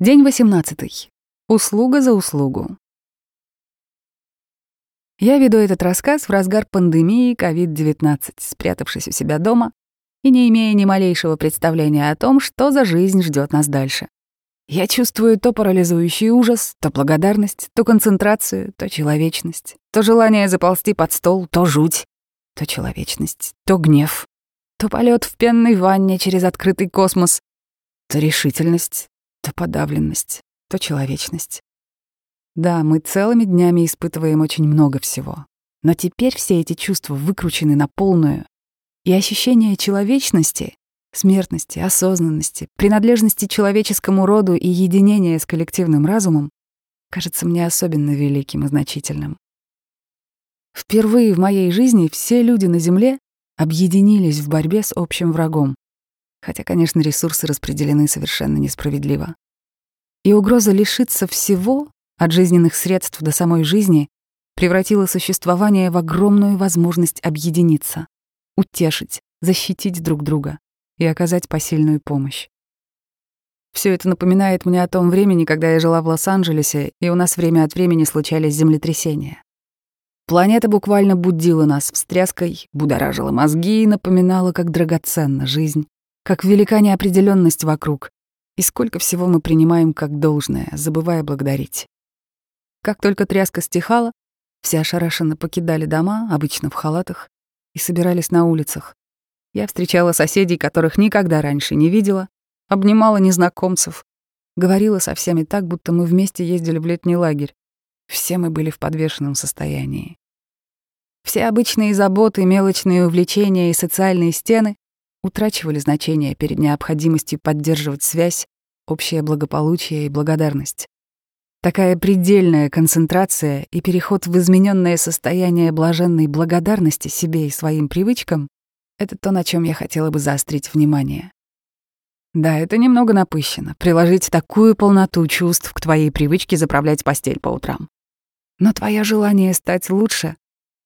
День 18. Услуга за услугу. Я веду этот рассказ в разгар пандемии COVID-19, спрятавшись у себя дома и не имея ни малейшего представления о том, что за жизнь ждет нас дальше. Я чувствую то парализующий ужас, то благодарность, то концентрацию, то человечность, то желание заползти под стол, то жуть, то человечность, то гнев, то полет в пенной ванне через открытый космос, то решительность, то подавленность, то человечность. Да, мы целыми днями испытываем очень много всего. Но теперь все эти чувства выкручены на полную. И ощущение человечности, смертности, осознанности, принадлежности человеческому роду и единения с коллективным разумом кажется мне особенно великим и значительным. Впервые в моей жизни все люди на Земле объединились в борьбе с общим врагом хотя, конечно, ресурсы распределены совершенно несправедливо. И угроза лишиться всего, от жизненных средств до самой жизни, превратила существование в огромную возможность объединиться, утешить, защитить друг друга и оказать посильную помощь. Все это напоминает мне о том времени, когда я жила в Лос-Анджелесе, и у нас время от времени случались землетрясения. Планета буквально будила нас встряской, будоражила мозги и напоминала, как драгоценна жизнь, как велика неопределенность вокруг, и сколько всего мы принимаем как должное, забывая благодарить. Как только тряска стихала, все ошарашенно покидали дома, обычно в халатах, и собирались на улицах. Я встречала соседей, которых никогда раньше не видела, обнимала незнакомцев, говорила со всеми так, будто мы вместе ездили в летний лагерь. Все мы были в подвешенном состоянии. Все обычные заботы, мелочные увлечения и социальные стены утрачивали значение перед необходимостью поддерживать связь, общее благополучие и благодарность. Такая предельная концентрация и переход в измененное состояние блаженной благодарности себе и своим привычкам — это то, на чем я хотела бы заострить внимание. Да, это немного напыщено — приложить такую полноту чувств к твоей привычке заправлять постель по утрам. Но твое желание стать лучше,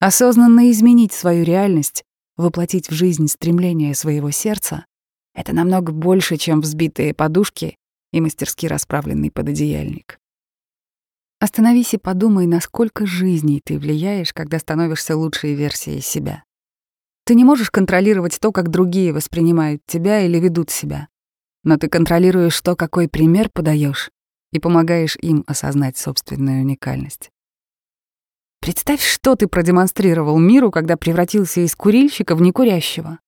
осознанно изменить свою реальность, воплотить в жизнь стремление своего сердца — это намного больше, чем взбитые подушки и мастерски расправленный пододеяльник. Остановись и подумай, насколько жизней ты влияешь, когда становишься лучшей версией себя. Ты не можешь контролировать то, как другие воспринимают тебя или ведут себя, но ты контролируешь то, какой пример подаешь, и помогаешь им осознать собственную уникальность. Представь, что ты продемонстрировал миру, когда превратился из курильщика в некурящего.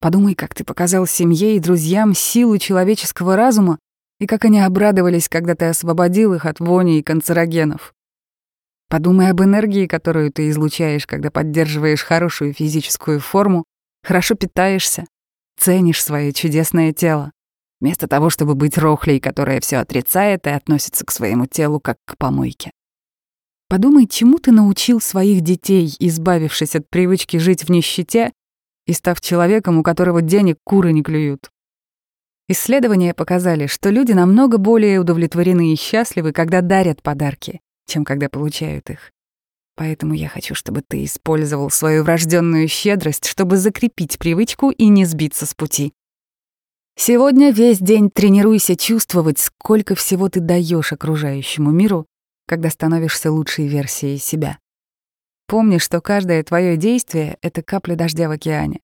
Подумай, как ты показал семье и друзьям силу человеческого разума и как они обрадовались, когда ты освободил их от вони и канцерогенов. Подумай об энергии, которую ты излучаешь, когда поддерживаешь хорошую физическую форму, хорошо питаешься, ценишь свое чудесное тело, вместо того, чтобы быть рохлей, которая все отрицает и относится к своему телу как к помойке. Подумай, чему ты научил своих детей, избавившись от привычки жить в нищете и став человеком, у которого денег куры не клюют. Исследования показали, что люди намного более удовлетворены и счастливы, когда дарят подарки, чем когда получают их. Поэтому я хочу, чтобы ты использовал свою врожденную щедрость, чтобы закрепить привычку и не сбиться с пути. Сегодня весь день тренируйся чувствовать, сколько всего ты даешь окружающему миру, когда становишься лучшей версией себя. Помни, что каждое твое действие — это капля дождя в океане.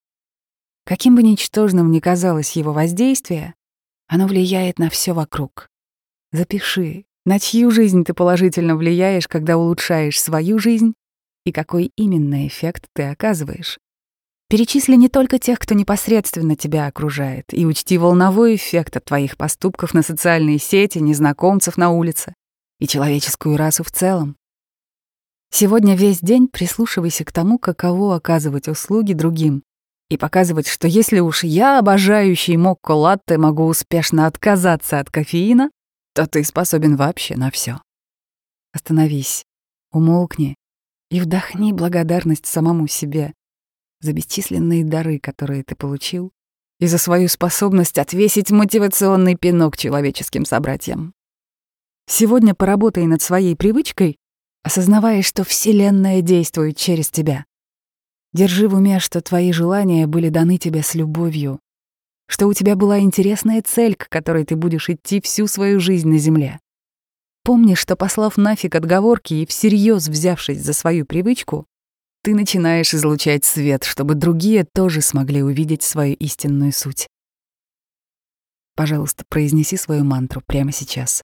Каким бы ничтожным ни казалось его воздействие, оно влияет на все вокруг. Запиши, на чью жизнь ты положительно влияешь, когда улучшаешь свою жизнь, и какой именно эффект ты оказываешь. Перечисли не только тех, кто непосредственно тебя окружает, и учти волновой эффект от твоих поступков на социальные сети, незнакомцев на улице и человеческую расу в целом. Сегодня весь день прислушивайся к тому, каково оказывать услуги другим, и показывать, что если уж я, обожающий мокко-латте, могу успешно отказаться от кофеина, то ты способен вообще на все. Остановись, умолкни и вдохни благодарность самому себе за бесчисленные дары, которые ты получил, и за свою способность отвесить мотивационный пинок человеческим собратьям. Сегодня поработай над своей привычкой, осознавая, что Вселенная действует через тебя. Держи в уме, что твои желания были даны тебе с любовью. что у тебя была интересная цель, к которой ты будешь идти всю свою жизнь на Земле. Помни, что, послав нафиг отговорки и всерьез взявшись за свою привычку, ты начинаешь излучать свет, чтобы другие тоже смогли увидеть свою истинную суть. Пожалуйста, произнеси свою мантру прямо сейчас.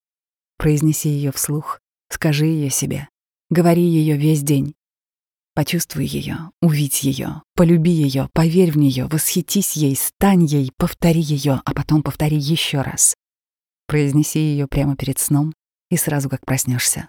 Произнеси ее вслух, скажи ее себе, говори ее весь день. Почувствуй ее, увидь ее, полюби ее, поверь в нее, восхитись ей, стань ей, повтори ее, а потом повтори еще раз. Произнеси ее прямо перед сном и сразу как проснешься.